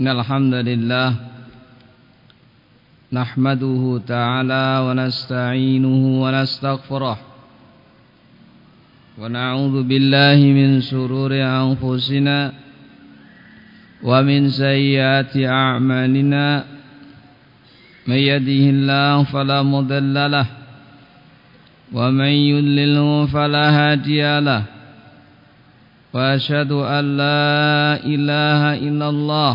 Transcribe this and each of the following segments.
إن الحمد لله نحمده تعالى ونستعينه ونستغفره ونعوذ بالله من شرور أنفسنا ومن سيئات أعمالنا من يده الله فلا مضل له ومن يضلله فلا هادي له وأشهد أن لا إله إلا الله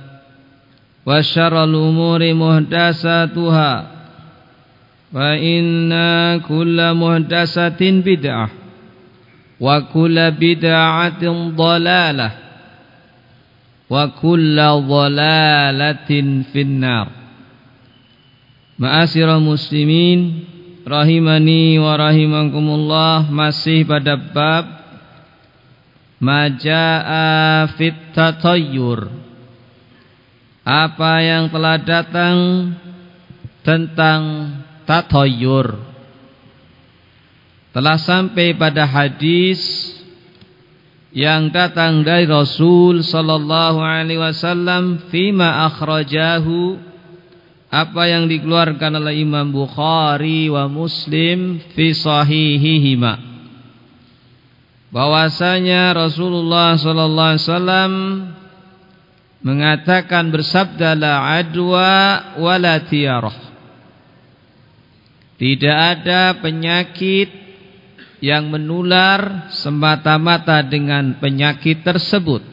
وشر الأمور محدثاتها فإن كل محدثة بدعة وكل بدعة ضلالة وكل ضلالة في النار معاشر المسلمين rahimani wa rahimakumullah masih pada bab majaa fit tatayyur apa yang telah datang tentang tatayyur telah sampai pada hadis yang datang dari Rasul sallallahu alaihi wasallam fima akhrajahu apa yang dikeluarkan oleh Imam Bukhari wa Muslim fi sahihihima. Bahwasanya Rasulullah sallallahu alaihi wasallam mengatakan bersabda la adwa wala tiyarah tidak ada penyakit yang menular semata-mata dengan penyakit tersebut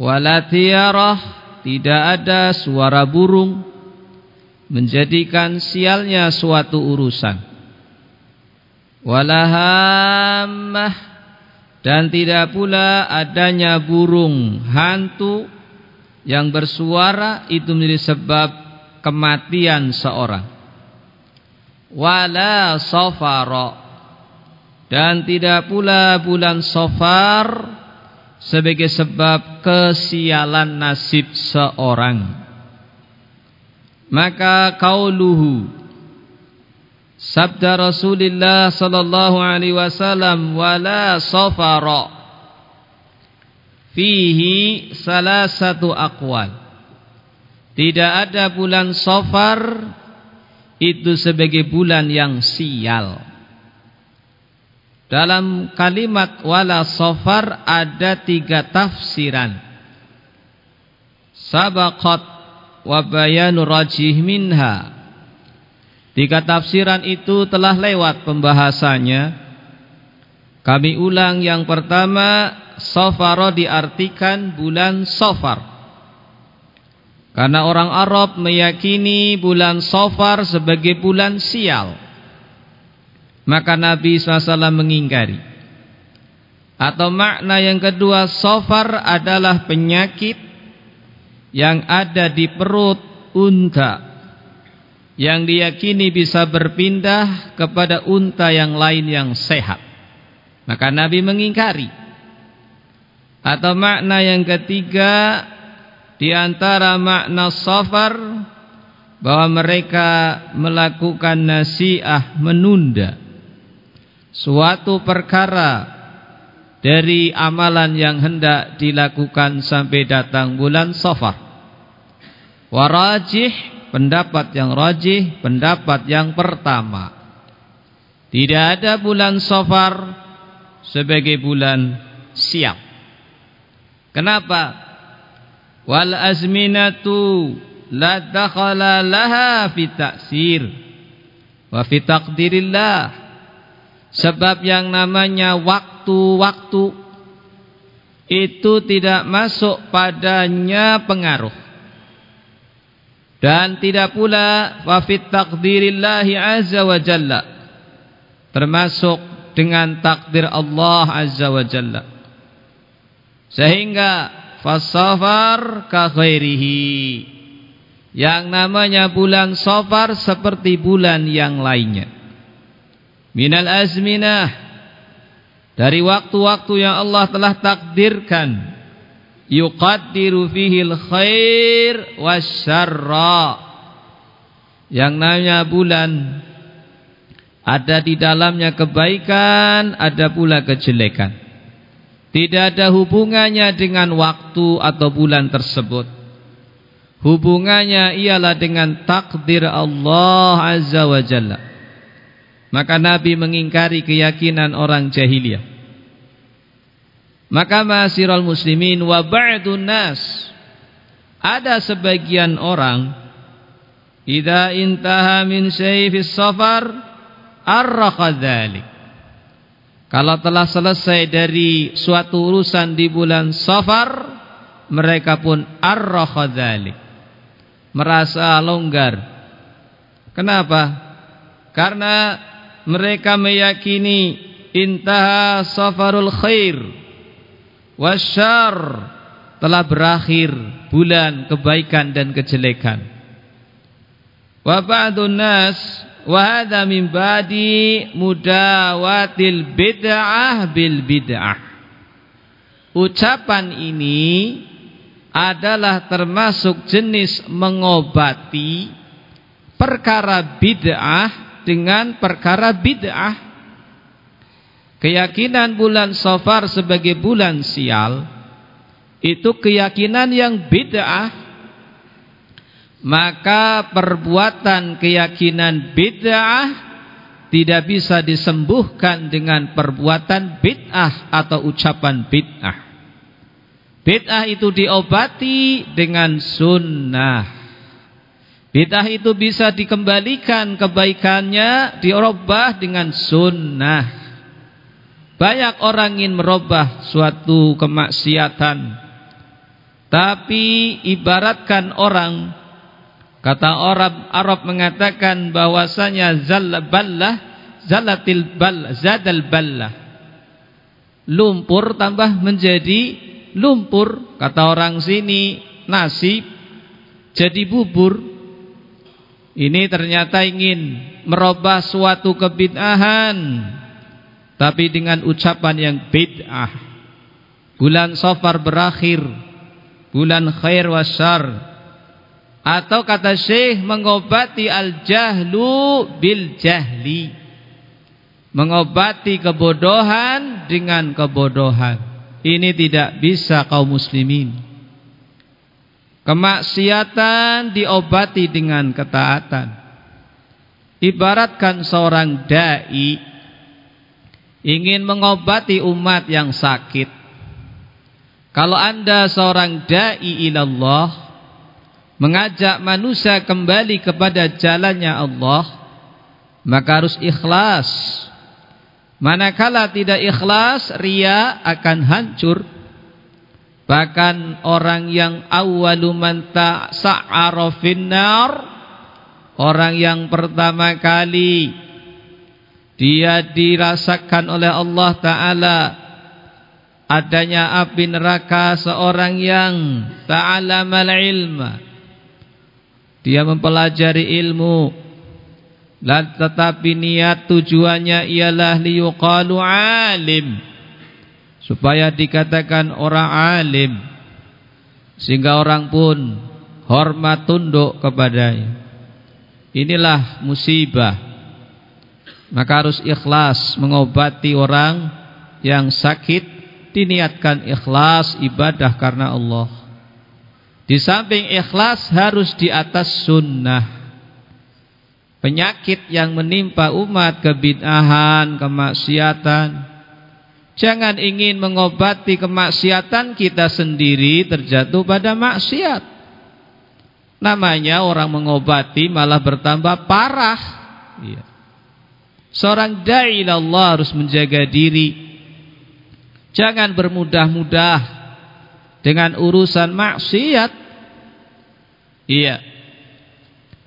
wala tiyarah tidak ada suara burung menjadikan sialnya suatu urusan. Walahammah dan tidak pula adanya burung hantu yang bersuara itu menjadi sebab kematian seorang. Wala safara dan tidak pula bulan safar sebagai sebab kesialan nasib seorang. Maka kauluhu sabda Rasulullah sallallahu alaihi wasallam wala safara fihi salah satu aqwal. Tidak ada bulan safar itu sebagai bulan yang sial. Dalam kalimat wala sofar ada tiga tafsiran. Sabaqat wa bayanu rajih minha. Tiga tafsiran itu telah lewat pembahasannya. Kami ulang yang pertama, sofaro diartikan bulan sofar. Karena orang Arab meyakini bulan sofar sebagai bulan sial. Maka Nabi SAW mengingkari Atau makna yang kedua Sofar adalah penyakit Yang ada di perut unta Yang diyakini bisa berpindah Kepada unta yang lain yang sehat Maka Nabi mengingkari Atau makna yang ketiga Di antara makna sofar bahwa mereka melakukan nasiah menunda suatu perkara dari amalan yang hendak dilakukan sampai datang bulan Safar. Warajih pendapat yang rajih, pendapat yang pertama. Tidak ada bulan Safar sebagai bulan siap. Kenapa? Wal azminatu la dakhala laha fi ta'sir wa fi taqdirillah Sebab yang namanya waktu-waktu itu tidak masuk padanya pengaruh. Dan tidak pula wa fit taqdirillahi azza wa jalla. Termasuk dengan takdir Allah azza wa jalla. Sehingga fasafar ka khairihi. Yang namanya bulan Safar seperti bulan yang lainnya minal azminah dari waktu-waktu yang Allah telah takdirkan yuqaddiru fihi khair wasyarra. Yang namanya bulan ada di dalamnya kebaikan ada pula kejelekan. Tidak ada hubungannya dengan waktu atau bulan tersebut. Hubungannya ialah dengan takdir Allah azza wa jalla. Maka Nabi mengingkari keyakinan orang jahiliyah. Maka masirul muslimin wa ba'dun nas ada sebagian orang idza intaha min sayfis safar arraqa dzalik. Kalau telah selesai dari suatu urusan di bulan Safar, mereka pun arraqa dzalik. Merasa longgar. Kenapa? Karena mereka meyakini intaha safarul khair wasyar. Telah berakhir bulan kebaikan dan kejelekan. Wa ba'dun nas wa hadha min badi mudawatil bid'ah bil bid'ah. Ucapan ini adalah termasuk jenis mengobati perkara bid'ah dengan perkara bid'ah. Keyakinan bulan Safar sebagai bulan sial itu keyakinan yang bid'ah. Maka perbuatan keyakinan bid'ah tidak bisa disembuhkan dengan perbuatan bid'ah atau ucapan bid'ah. Bid'ah itu diobati dengan sunnah. Bid'ah itu bisa dikembalikan kebaikannya dirubah dengan sunnah. Banyak orang ingin merubah suatu kemaksiatan. Tapi ibaratkan orang kata orang Arab mengatakan bahwasanya zallaballah zalatil bal zadal ballah. Lumpur tambah menjadi lumpur kata orang sini nasi jadi bubur ini ternyata ingin merubah suatu kebid'ahan tapi dengan ucapan yang bid'ah. Bulan Safar berakhir, bulan khair wasyar. Atau kata Syekh mengobati al-jahlu bil jahli. Mengobati kebodohan dengan kebodohan. Ini tidak bisa kaum muslimin. Kemaksiatan diobati dengan ketaatan. Ibaratkan seorang dai ingin mengobati umat yang sakit. Kalau Anda seorang dai ilallah mengajak manusia kembali kepada jalannya Allah, maka harus ikhlas. Manakala tidak ikhlas, ria akan hancur. Bahkan orang yang awalu man ta'sa'ara finnar Orang yang pertama kali Dia dirasakan oleh Allah Ta'ala. Adanya api neraka seorang yang Ta'alamal ilma Dia mempelajari ilmu. Tetapi niat tujuannya ialah liyuqalu alim. Supaya dikatakan orang alim. Sehingga orang pun hormat tunduk kepadanya. Inilah musibah. Maka harus ikhlas mengobati orang yang sakit, diniatkan ikhlas ibadah karena Allah. Di samping ikhlas harus di atas sunnah. Penyakit yang menimpa umat kebid'ahan, kemaksiatan. Jangan ingin mengobati kemaksiatan kita sendiri terjatuh pada maksiat. Namanya orang mengobati malah bertambah parah. Iya. Seorang da'i Allah harus menjaga diri. Jangan bermudah-mudah dengan urusan maksiat. Iya.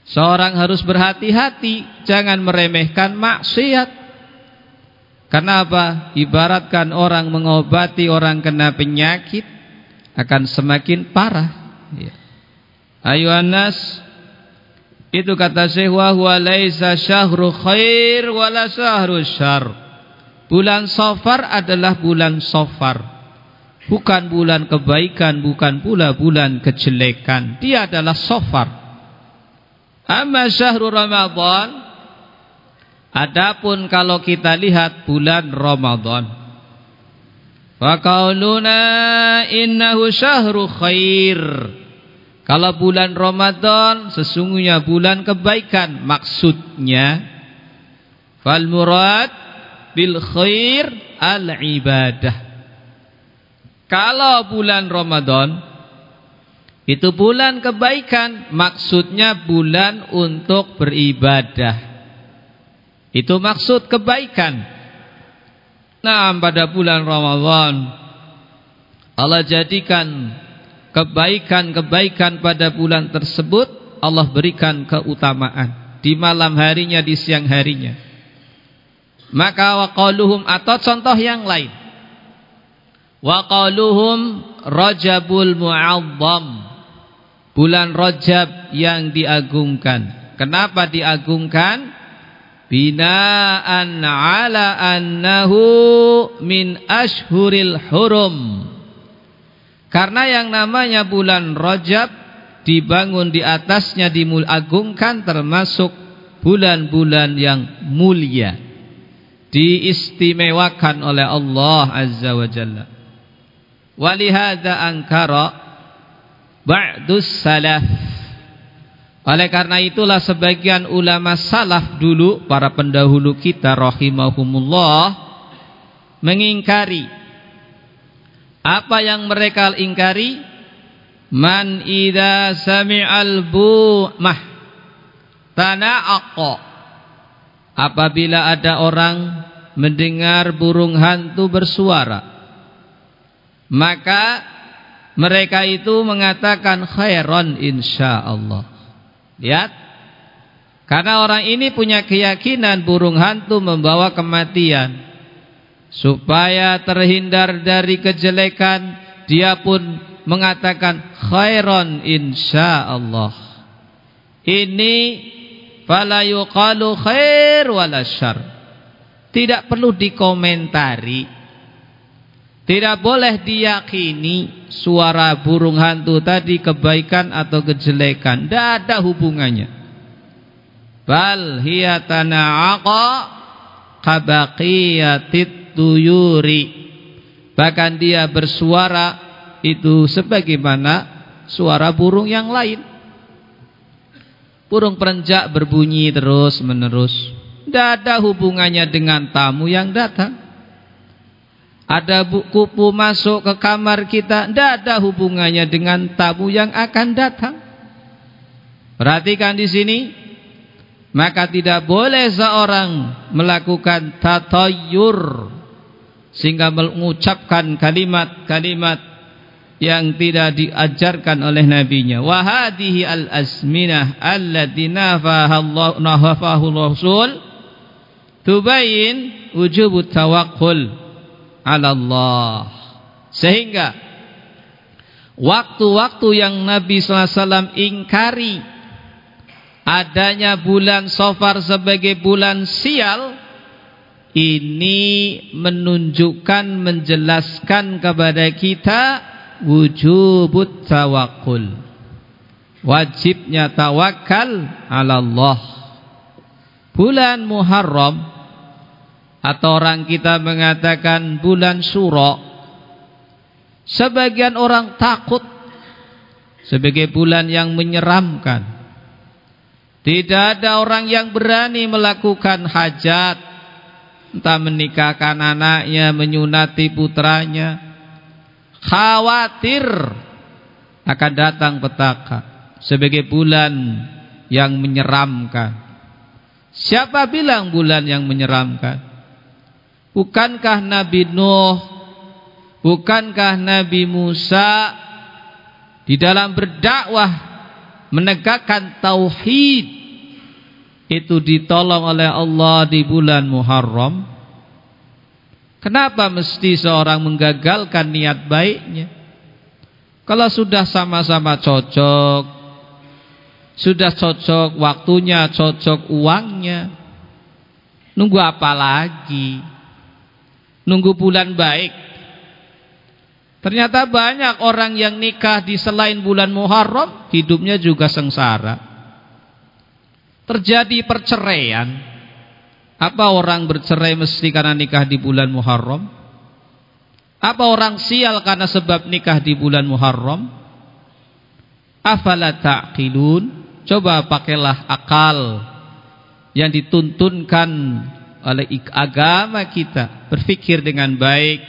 Seorang harus berhati-hati, jangan meremehkan maksiat. Karena apa? Ibaratkan orang mengobati orang kena penyakit akan semakin parah. Iya. Ayuhan nas itu kata Syekh wa huwa laisa syahru khair wala syahru syar. Bulan Safar adalah bulan Safar. Bukan bulan kebaikan, bukan pula bulan kejelekan. Dia adalah Safar. Amma syahrul Ramadan Adapun kalau kita lihat bulan Ramadan Wa qauluna innahu syahru khair kalau bulan Ramadan sesungguhnya bulan kebaikan maksudnya fal murad bil khair al ibadah. Kalau bulan Ramadan itu bulan kebaikan maksudnya bulan untuk beribadah. Itu maksud kebaikan. Nah, pada bulan Ramadan Allah jadikan kebaikan-kebaikan pada bulan tersebut Allah berikan keutamaan di malam harinya di siang harinya. Maka waqaluhum atau contoh yang lain. Waqaluhum rajabul mu'azzam. Bulan rajab yang diagungkan. Kenapa diagungkan? Binaan ala annahu min ashhuril hurum karena yang namanya bulan Rajab dibangun di atasnya dimulagungkan termasuk bulan-bulan yang mulia. Diistimewakan oleh Allah Azza wa Jalla. Walihada angkara ba'dus salaf. Oleh karena itulah sebagian ulama salaf dulu para pendahulu kita rahimahumullah mengingkari apa yang mereka ingkari? Man idza sami'al bu'mah tana'aqa. Apabila ada orang mendengar burung hantu bersuara, maka mereka itu mengatakan khairan insyaallah. Lihat. Karena orang ini punya keyakinan burung hantu membawa kematian supaya terhindar dari kejelekan dia pun mengatakan khairan insyaallah. Ini fala yuqalu khair wala syar tidak perlu dikomentari. Tidak boleh diyakini suara burung hantu tadi kebaikan atau kejelekan. Tidak ada hubungannya. Bal hiya tana'aqa kabaqiyatit tuyuri bahkan dia bersuara itu sebagaimana suara burung yang lain. Burung perenjak berbunyi terus menerus. Tidak ada hubungannya dengan tamu yang datang. Ada kupu masuk ke kamar kita tidak ada hubungannya dengan tamu yang akan datang. Perhatikan di sini maka tidak boleh seorang melakukan tatayur sehingga mengucapkan kalimat-kalimat yang tidak diajarkan oleh nabinya. Wa hadhihi al azminah allati nafaha nafahu rasul tubayin wujub tawakkul ala Allah sehingga waktu-waktu yang Nabi SAW ingkari adanya bulan Safar sebagai bulan sial ini menunjukkan menjelaskan kepada kita wujubut tawakul wajibnya tawakal ala Allah bulan Muharram atau orang kita mengatakan bulan Syura sebagian orang takut sebagai bulan yang menyeramkan. Tidak ada orang yang berani melakukan hajat entah menikahkan anaknya menyunati putranya. Khawatir akan datang petaka. Sebagai bulan yang menyeramkan. Siapa bilang bulan yang menyeramkan? Bukankah Nabi Nuh, bukankah Nabi Musa? Di dalam berdakwah menegakkan tauhid itu ditolong oleh Allah di bulan Muharram? Kenapa mesti seorang menggagalkan niat baiknya? Kalau sudah sama-sama cocok, sudah cocok waktunya, cocok uangnya, nunggu apa lagi? Nunggu bulan baik. Ternyata banyak orang yang nikah di selain bulan Muharram, hidupnya juga sengsara. Terjadi perceraian. Apa orang bercerai mesti karena nikah di bulan Muharram? Apa orang sial karena sebab nikah di bulan Muharram? Afala ta'qilun? Coba pakailah akal yang dituntunkan oleh agama kita. Berpikir dengan baik.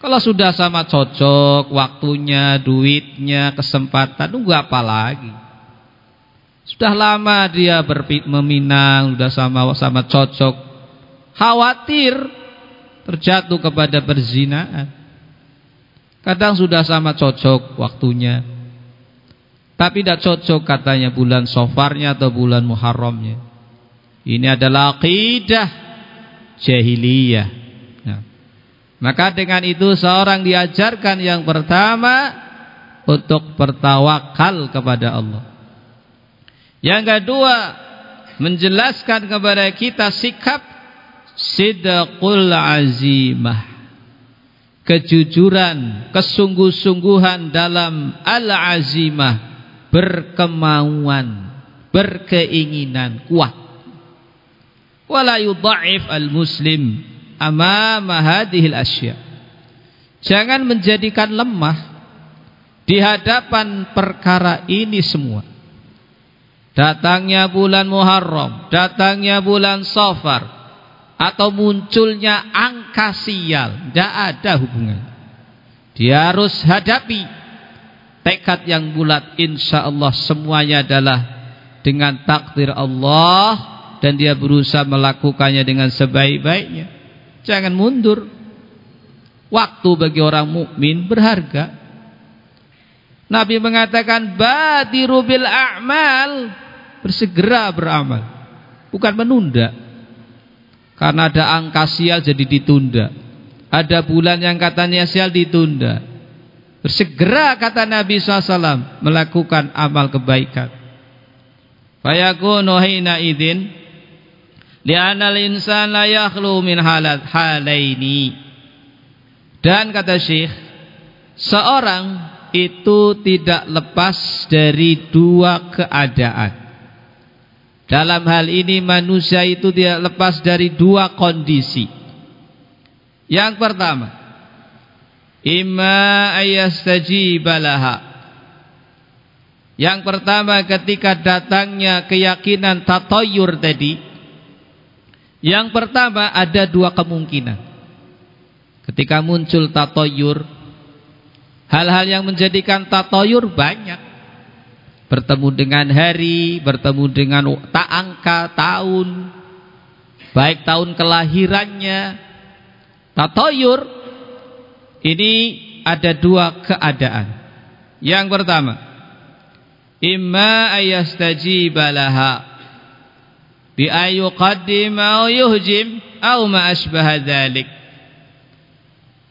Kalau sudah sama cocok waktunya, duitnya, kesempatan, tunggu apa lagi? Sudah lama dia meminang, sudah sama sama cocok. Khawatir terjatuh kepada perzinaan. Kadang sudah sama cocok waktunya. Tapi tidak cocok katanya bulan sofarnya atau bulan muharramnya. Ini adalah aqidah jahiliyah. Nah, maka dengan itu seorang diajarkan yang pertama untuk bertawakal kepada Allah. Yang kedua, menjelaskan kepada kita sikap sidqul azimah. Kejujuran kesungguh-sungguhan dalam al-azimah. Berkemauan berkeinginan kuat. Wala yudha'if al-muslim amama hadhil asya. Jangan menjadikan lemah di hadapan perkara ini semua datangnya bulan Muharram datangnya bulan Safar atau munculnya angka sial, tidak ada hubungan. Dia harus hadapi tekad yang bulat insya Allah semuanya adalah dengan takdir Allah dan dia berusaha melakukannya dengan sebaik-baiknya. Jangan mundur. Waktu bagi orang mukmin berharga. Nabi mengatakan badiru bil a'mal, bersegera beramal, bukan menunda. Karena ada angka sial jadi ditunda. Ada bulan yang katanya sial ditunda. Bersegera kata Nabi SAW melakukan amal kebaikan. Fayakunu hina idin li'anal insan la yakhlu min halat halaini. Dan kata Syekh, seorang itu tidak lepas dari dua keadaan. Dalam hal ini manusia itu tidak lepas dari dua kondisi. Yang pertama, imma ayastajibalaha. Yang pertama ketika datangnya keyakinan tatoyur tadi, yang pertama ada dua kemungkinan. Ketika muncul tatoyur, hal-hal yang menjadikan tatoyur banyak bertemu dengan hari, bertemu dengan tak angka tahun, baik tahun kelahirannya, tatoyur, ini ada dua keadaan. Yang pertama, imma ayastajiba laha bi ayyuqaddim aw yuhjim aw ma asbaha dzalik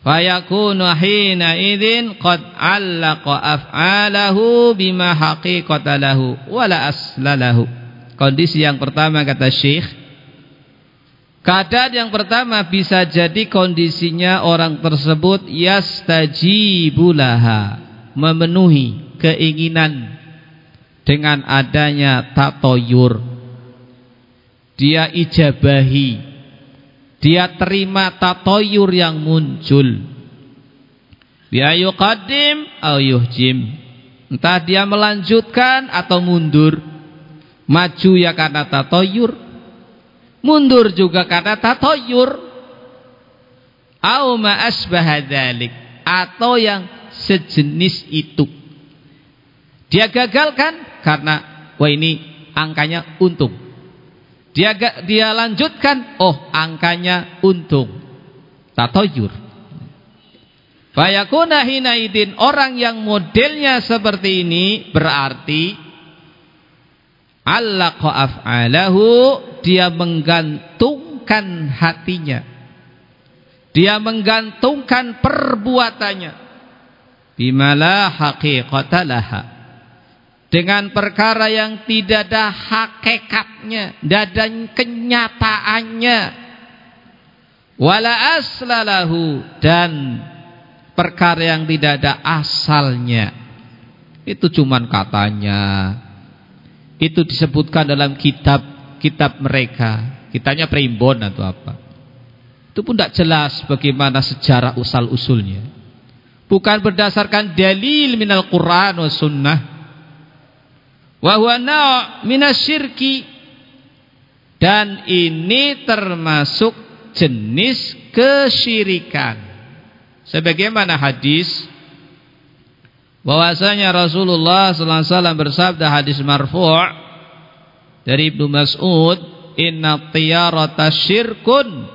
fayakunu hina idzin qad allaqa af'alahu bima haqiqatalahu wala aslalahu kondisi yang pertama kata Syekh keadaan yang pertama bisa jadi kondisinya orang tersebut yastajibulaha memenuhi keinginan dengan adanya tatoyur. Dia ijabahi dia terima tatoyur yang muncul. Dia yuqaddim atau yuhjim. Entah dia melanjutkan atau mundur. Maju ya karena tatoyur. Mundur juga karena tatoyur. Au ma atau yang sejenis itu. Dia gagalkan karena wah ini angkanya untung. Dia dia lanjutkan, oh angkanya untung. Tatoyur. Fayakuna hinaidin orang yang modelnya seperti ini berarti allaqa af'alahu dia menggantungkan hatinya. Dia menggantungkan perbuatannya bimala haqiqata laha dengan perkara yang tidak ada hakikatnya, ada kenyataannya. Wala aslalahu dan perkara yang tidak ada asalnya. Itu cuman katanya. Itu disebutkan dalam kitab-kitab mereka. Kitanya primbon atau apa. Itu pun tidak jelas bagaimana sejarah usal-usulnya. Bukan berdasarkan dalil minal Quran wa sunnah wa huwa minasyirki. Dan ini termasuk jenis kesyirikan. Sebagaimana hadis bahwasanya Rasulullah sallallahu alaihi wasallam bersabda hadis marfu' dari Ibnu Mas'ud inna tiyarata syirkun.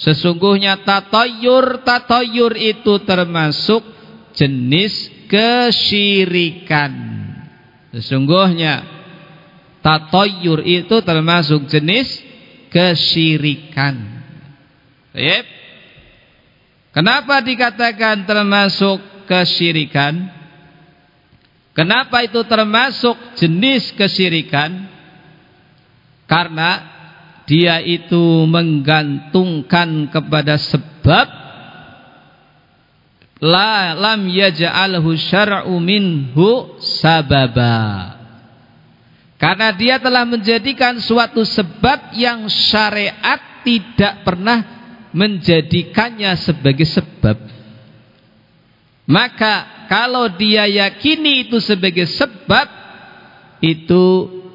Sesungguhnya tatayur tatayur itu termasuk jenis kesyirikan Sesungguhnya tatoyur itu termasuk jenis kesyirikan. Baik. Kenapa dikatakan termasuk kesyirikan? Kenapa itu termasuk jenis kesyirikan? Karena dia itu menggantungkan kepada sebab la lam yaj'alhu syar'u minhu sababa. Karena dia telah menjadikan suatu sebab yang syariat tidak pernah menjadikannya sebagai sebab. Maka kalau dia yakini itu sebagai sebab itu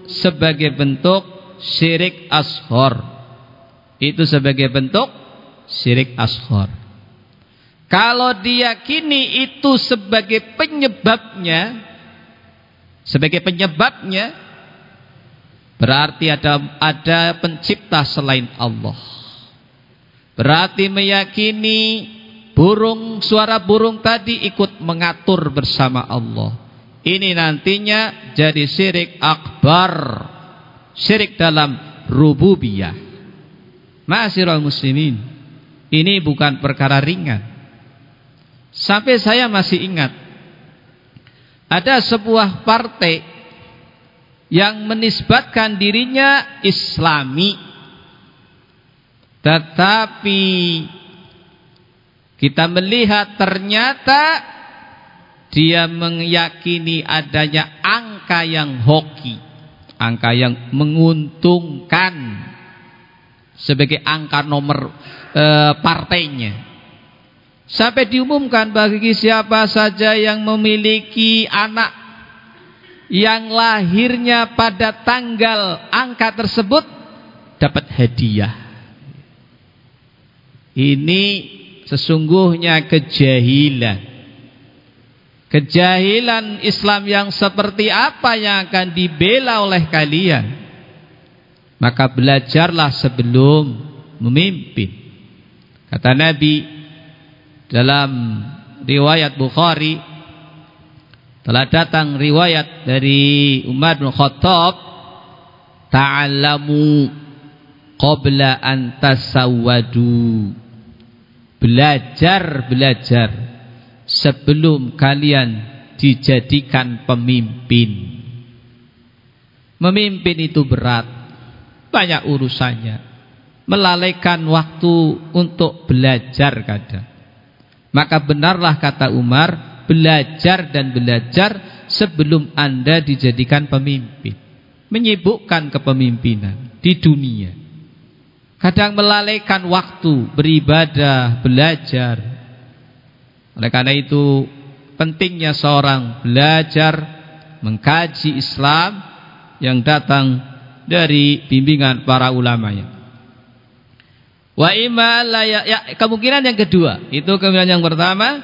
sebagai bentuk syirik ashor. Itu sebagai bentuk syirik ashor kalau diyakini itu sebagai penyebabnya, sebagai penyebabnya, berarti ada ada pencipta selain Allah. Berarti meyakini burung suara burung tadi ikut mengatur bersama Allah. Ini nantinya jadi syirik akbar. Syirik dalam rububiyah. Ma'asyiral muslimin. Ini bukan perkara ringan. Sampai saya masih ingat ada sebuah partai yang menisbatkan dirinya Islami. Tetapi kita melihat ternyata dia meyakini adanya angka yang hoki angka yang menguntungkan sebagai angka nomor e, partainya Sampai diumumkan bagi siapa saja yang memiliki anak yang lahirnya pada tanggal angka tersebut dapat hadiah. Ini sesungguhnya kejahilan. Kejahilan Islam yang seperti apa yang akan dibela oleh kalian? Maka belajarlah sebelum memimpin. Kata Nabi dalam riwayat Bukhari. Telah datang riwayat dari Umar bin Khattab. Ta'allamu qabla an tasawwadu. Belajar belajar sebelum kalian dijadikan pemimpin. Memimpin itu berat banyak urusannya. Melalaikan waktu untuk belajar kadang maka benarlah kata Umar, belajar dan belajar sebelum Anda dijadikan pemimpin. Menyibukkan kepemimpinan. di dunia. Kadang melalaikan waktu beribadah, belajar. Oleh karena itu pentingnya seorang belajar mengkaji Islam yang datang dari bimbingan para ulamanya. Wa ya, ya, kemungkinan yang kedua, itu kemungkinan yang pertama,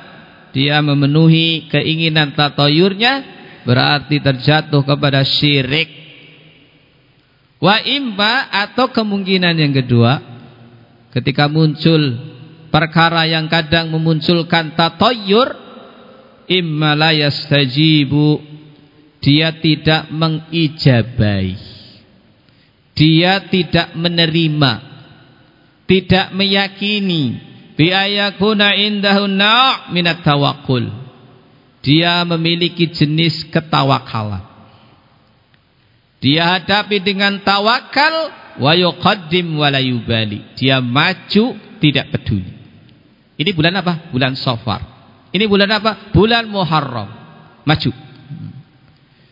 dia memenuhi keinginan tatoyurnya berarti terjatuh kepada syirik. Wa imma atau kemungkinan yang kedua, ketika muncul perkara yang kadang memunculkan tatoyur, imma la yastajibu, dia tidak mengijabai. Dia tidak menerima tidak meyakini bi ayakuna na' minat tawakkul. Dia memiliki jenis ketawakalan. Dia hadapi dengan tawakal wa yuqaddim wa la yubali. Dia maju tidak peduli. Ini bulan apa? Bulan Safar. Ini bulan apa? Bulan Muharram. Maju.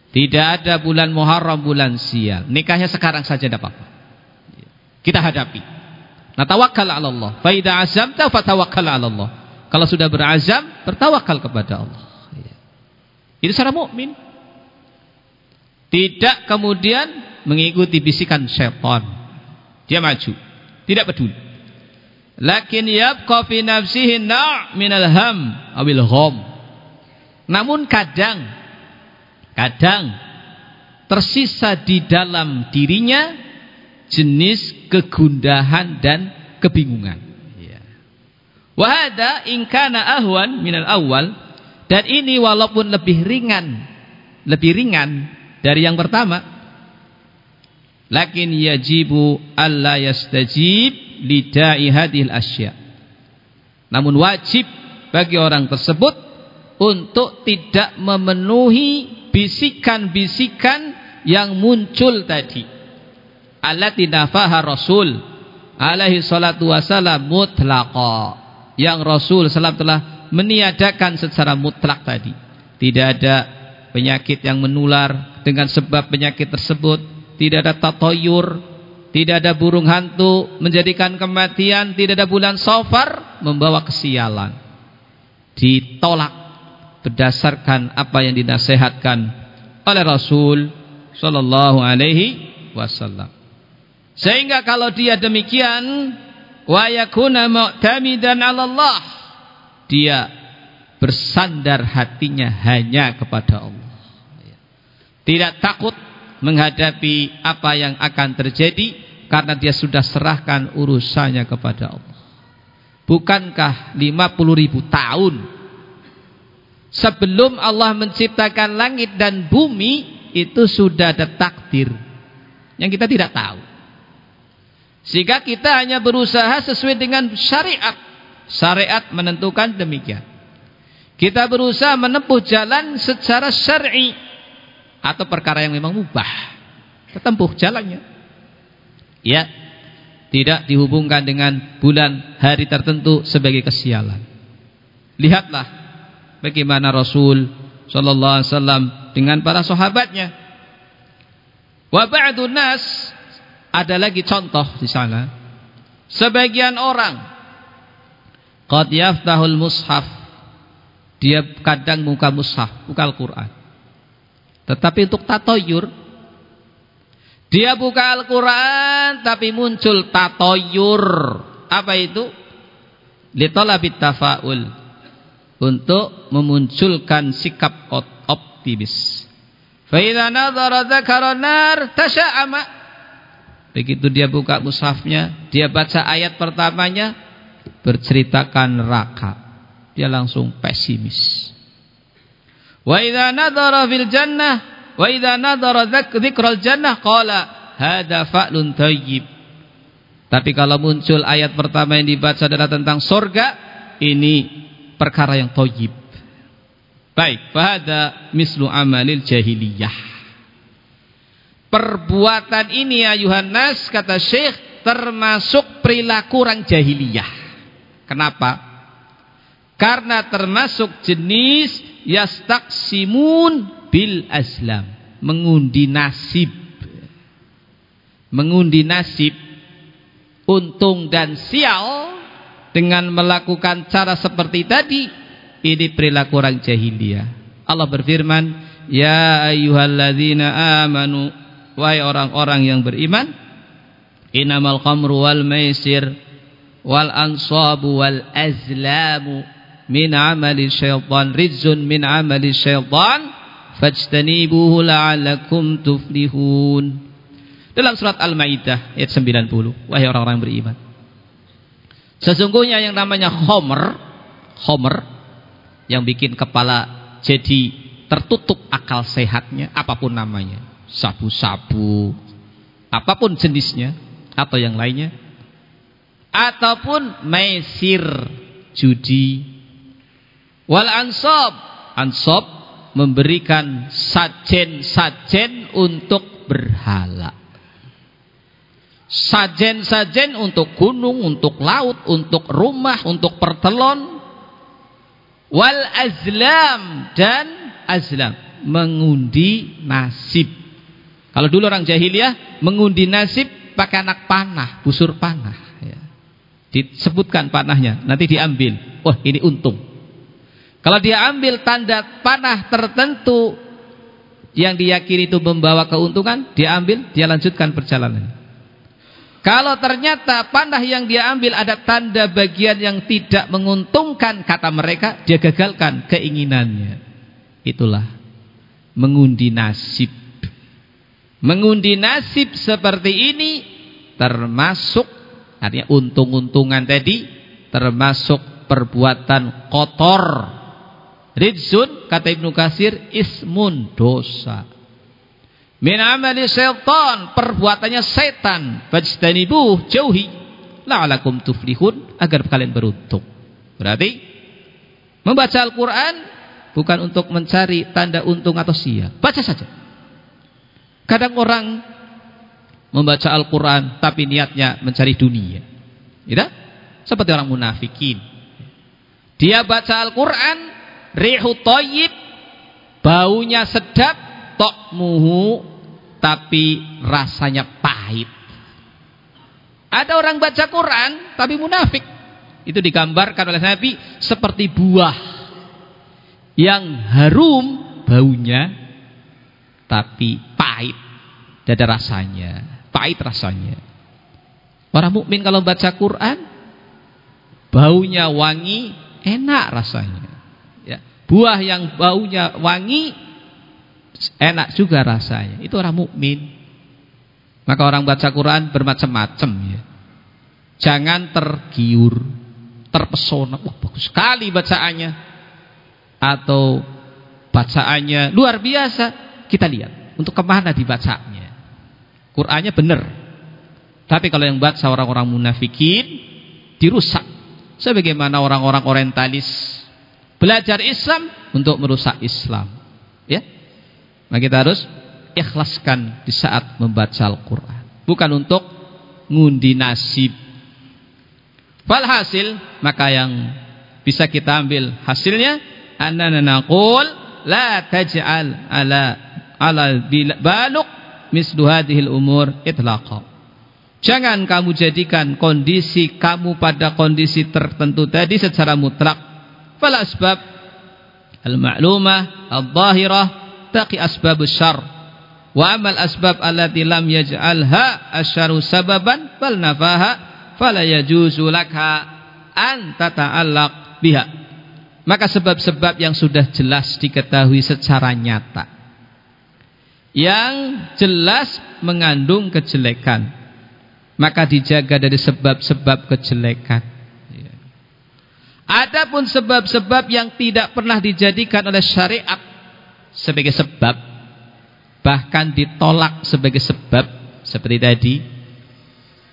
Tidak ada bulan Muharram bulan sial. Nikahnya sekarang saja tidak apa-apa. Kita hadapi. Nah tawakal ala Allah. Fa idza azamta fatawakkal ala Allah. Kalau sudah berazam, bertawakal kepada Allah. Itu secara mukmin. Tidak kemudian mengikuti bisikan syaitan. Dia maju. Tidak peduli. Lakin yabqa fi nafsihi na' minal ham awil gham. Namun kadang kadang tersisa di dalam dirinya jenis kegundahan dan kebingungan. Ya. Wahada ingkana ahwan minal awal dan ini walaupun lebih ringan, lebih ringan dari yang pertama, lakin yajibu alla yastajib lida'i hadhil asya. Namun wajib bagi orang tersebut untuk tidak memenuhi bisikan-bisikan yang muncul tadi allati nafaha Rasul alaihi salatu wasalam mutlaqa. Yang Rasul salam telah meniadakan secara mutlak tadi. Tidak ada penyakit yang menular dengan sebab penyakit tersebut, tidak ada tatoyur, tidak ada burung hantu menjadikan kematian, tidak ada bulan sofar membawa kesialan. Ditolak berdasarkan apa yang dinasehatkan oleh Rasul sallallahu alaihi wasallam. Sehingga kalau dia demikian wa yakuna mu'tamidan 'ala Allah, dia bersandar hatinya hanya kepada Allah. Tidak takut menghadapi apa yang akan terjadi karena dia sudah serahkan urusannya kepada Allah. Bukankah 50 ribu tahun sebelum Allah menciptakan langit dan bumi itu sudah ada takdir yang kita tidak tahu. Sehingga kita hanya berusaha sesuai dengan syariat. Syariat menentukan demikian. Kita berusaha menempuh jalan secara syar'i atau perkara yang memang mubah. Ketempuh jalannya. Ya. Tidak dihubungkan dengan bulan hari tertentu sebagai kesialan. Lihatlah bagaimana Rasul sallallahu alaihi wasallam dengan para sahabatnya. Wa ba'dun nas ada lagi contoh di sana. Sebagian orang qad yaftahul mushaf dia kadang muka mushaf, buka Al-Qur'an. Tetapi untuk tatoyur dia buka Al-Qur'an tapi muncul tatoyur. Apa itu? Litalabit tafaul. Untuk memunculkan sikap optimis. Fa idza nadhara dzakara nar tasha'ama Begitu dia buka mushafnya, dia baca ayat pertamanya berceritakan neraka. Dia langsung pesimis. Wa idza nadhara fil jannah wa idza nadhara dzikral jannah qala hadza fa'lun thayyib. Tapi kalau muncul ayat pertama yang dibaca adalah tentang surga, ini perkara yang thayyib. Baik, fahada mislu amalil jahiliyah. Perbuatan ini ya Yohanes kata Syekh termasuk perilaku orang jahiliyah. Kenapa? Karena termasuk jenis yastaksimun bil aslam, mengundi nasib. mengundi nasib untung dan sial dengan melakukan cara seperti tadi ini perilaku orang jahiliyah Allah berfirman ya ayyuhalladzina amanu wahai orang-orang yang beriman inamal khamru wal maisir wal ansabu wal azlamu min amali syaitan rizun min amali syaitan fajtanibuhu la'alakum tuflihun. Dalam surat Al-Maidah ayat 90 wahai orang-orang yang beriman. Sesungguhnya yang namanya khomer khomer yang bikin kepala jadi tertutup akal sehatnya apa pun namanya sabu-sabu apa pun jenisnya atau yang lainnya ataupun maisir judi wal ansab ansab memberikan sajen-sajen untuk berhala sajen-sajen untuk gunung, untuk laut, untuk rumah, untuk pertelon. Wal azlam dan azlam mengundi nasib. Kalau dulu orang jahiliyah mengundi nasib pakai anak panah, busur panah. Ya. Disebutkan panahnya, nanti diambil. Wah ini untung. Kalau dia ambil tanda panah tertentu yang diyakini itu membawa keuntungan, dia ambil, dia lanjutkan perjalanan. Kalau ternyata panah yang dia ambil ada tanda bagian yang tidak menguntungkan kata mereka, dia gagalkan keinginannya. Itulah mengundi nasib. Mengundi nasib seperti ini termasuk artinya untung-untungan tadi termasuk perbuatan kotor. Rizun kata Ibnu Kasir ismun dosa. Min amali syaitan, perbuatannya setan. Fajtanibuh, jauhi. La'alakum tuflihun, agar kalian beruntung. Berarti membaca Al-Qur'an bukan untuk mencari tanda untung atau sia. Baca saja. Kadang orang membaca Al-Qur'an tapi niatnya mencari dunia. Tidak? Seperti orang munafikin. Dia baca Al-Qur'an, rihu thayyib, baunya sedap, tokmuhu tapi rasanya pahit. Ada orang baca Quran tapi munafik. Itu digambarkan oleh Nabi seperti buah yang harum baunya tapi pahit. Tidak ada rasanya, pahit rasanya. Orang mukmin kalau baca Quran baunya wangi, enak rasanya. Ya. Buah yang baunya wangi enak juga rasanya. Itu orang mukmin. Maka orang baca Quran bermacam-macam ya. Jangan tergiur, terpesona. Wah, bagus sekali bacaannya. Atau bacaannya luar biasa. Kita lihat untuk ke mana dibacanya. Qurannya benar. Tapi kalau yang baca orang-orang munafikin dirusak. Sebagaimana orang-orang orientalis belajar Islam untuk merusak Islam. Ya. Maka kita harus ikhlaskan di saat membaca Al-Quran. Bukan untuk ngundi nasib. Falhasil, maka yang bisa kita ambil hasilnya, annana naqul la taj'al ala ala baluk mislu hadhil umur itlaqa. Jangan kamu jadikan kondisi kamu pada kondisi tertentu tadi secara mutlak. Fal asbab al-ma'lumah al-zahirah tattaqi asbab syar wa amal asbab allati lam yaj'alha asyaru sababan bal nafaha fala yajuzu laka an tata'allaq biha maka sebab-sebab yang sudah jelas diketahui secara nyata yang jelas mengandung kejelekan. Maka dijaga dari sebab-sebab kejelekan. Adapun sebab-sebab yang tidak pernah dijadikan oleh syariat sebagai sebab bahkan ditolak sebagai sebab seperti tadi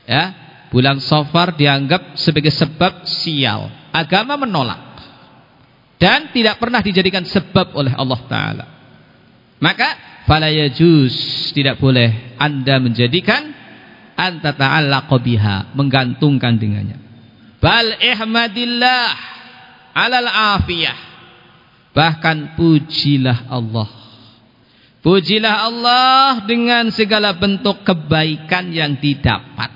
ya bulan sofar dianggap sebagai sebab sial agama menolak dan tidak pernah dijadikan sebab oleh Allah Ta'ala. Maka fala yajuz tidak boleh anda menjadikan anta ta'allaqa biha menggantungkan dengannya bal ihmadillah alal afiyah Bahkan pujilah Allah. Pujilah Allah dengan segala bentuk kebaikan yang didapat.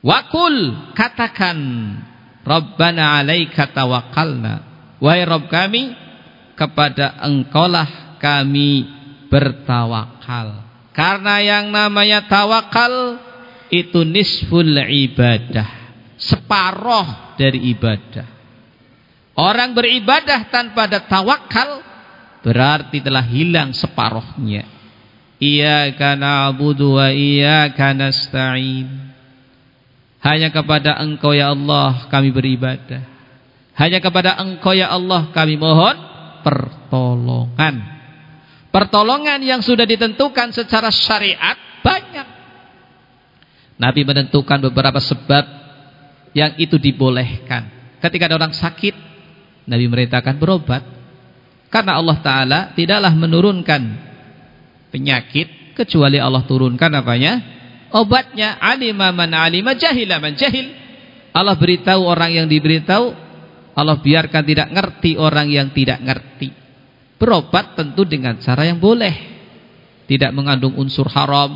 Wakul katakan Rabbana alaika tawakkalna. Wahai Rabb kami kepada engkaulah kami bertawakal. Karena yang namanya tawakal itu nisful ibadah. Separoh dari ibadah. Orang beribadah tanpa ada tawakal berarti telah hilang separohnya iyyaka na'budu wa iyyaka nasta'in hanya kepada engkau ya Allah kami beribadah hanya kepada engkau ya Allah kami mohon pertolongan pertolongan yang sudah ditentukan secara syariat banyak Nabi menentukan beberapa sebab yang itu dibolehkan ketika ada orang sakit Nabi merintahkan berobat karena Allah Ta'ala tidaklah menurunkan penyakit kecuali Allah turunkan apanya? Obatnya alima man alima jahila man jahil. Allah beritahu orang yang diberitahu, Allah biarkan tidak ngerti orang yang tidak ngerti. Berobat tentu dengan cara yang boleh. Tidak mengandung unsur haram,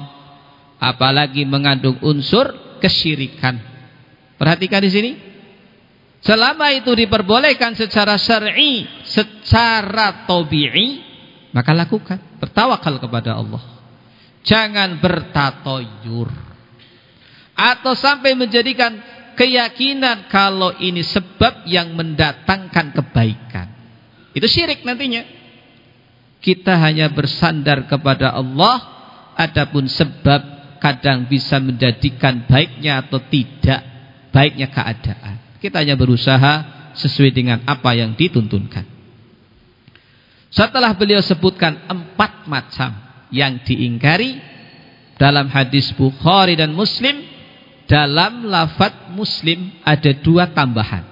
apalagi mengandung unsur kesyirikan. Perhatikan di sini. Selama itu diperbolehkan secara syar'i, secara tabi'i, maka lakukan. Bertawakal kepada Allah. Jangan bertatoyur. Atau sampai menjadikan keyakinan kalau ini sebab yang mendatangkan kebaikan. Itu syirik nantinya. Kita hanya bersandar kepada Allah, adapun sebab kadang bisa menjadikan baiknya atau tidak baiknya keadaan. Kita hanya berusaha sesuai dengan apa yang dituntunkan. Setelah beliau sebutkan empat macam yang diingkari dalam hadis Bukhari dan Muslim, dalam lafad Muslim ada dua tambahan.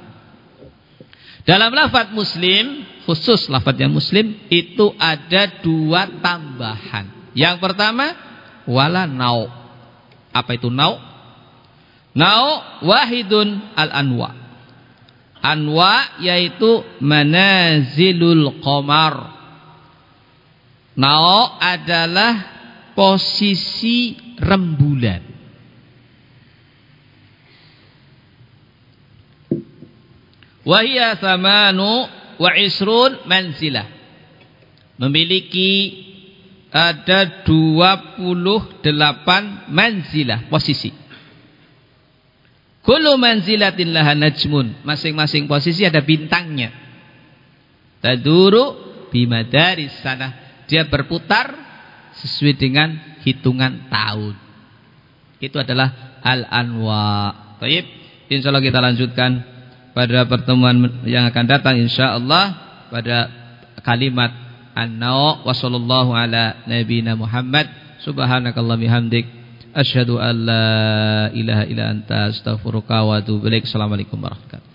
Dalam lafad Muslim, khusus lafadnya Muslim, itu ada dua tambahan. Yang pertama, wala nau. Apa itu nau? Nau wahidun al-anwa. Anwa yaitu manazilul qamar. Nao adalah posisi rembulan. Wahia samanu wa isrun manzilah. Memiliki ada 28 manzilah posisi. Kullu manzilatin laha najmun. Masing-masing posisi ada bintangnya. Taduru bimadaris sana. Dia berputar sesuai dengan hitungan tahun. Itu adalah al-anwa. Baik, insyaallah kita lanjutkan pada pertemuan yang akan datang insyaallah pada kalimat an-naw wa sallallahu ala nabiyina Muhammad subhanakallah bihamdik Asyhadu an la ilaha illa anta astaghfiruka wa atubu ilaik. Assalamualaikum warahmatullahi.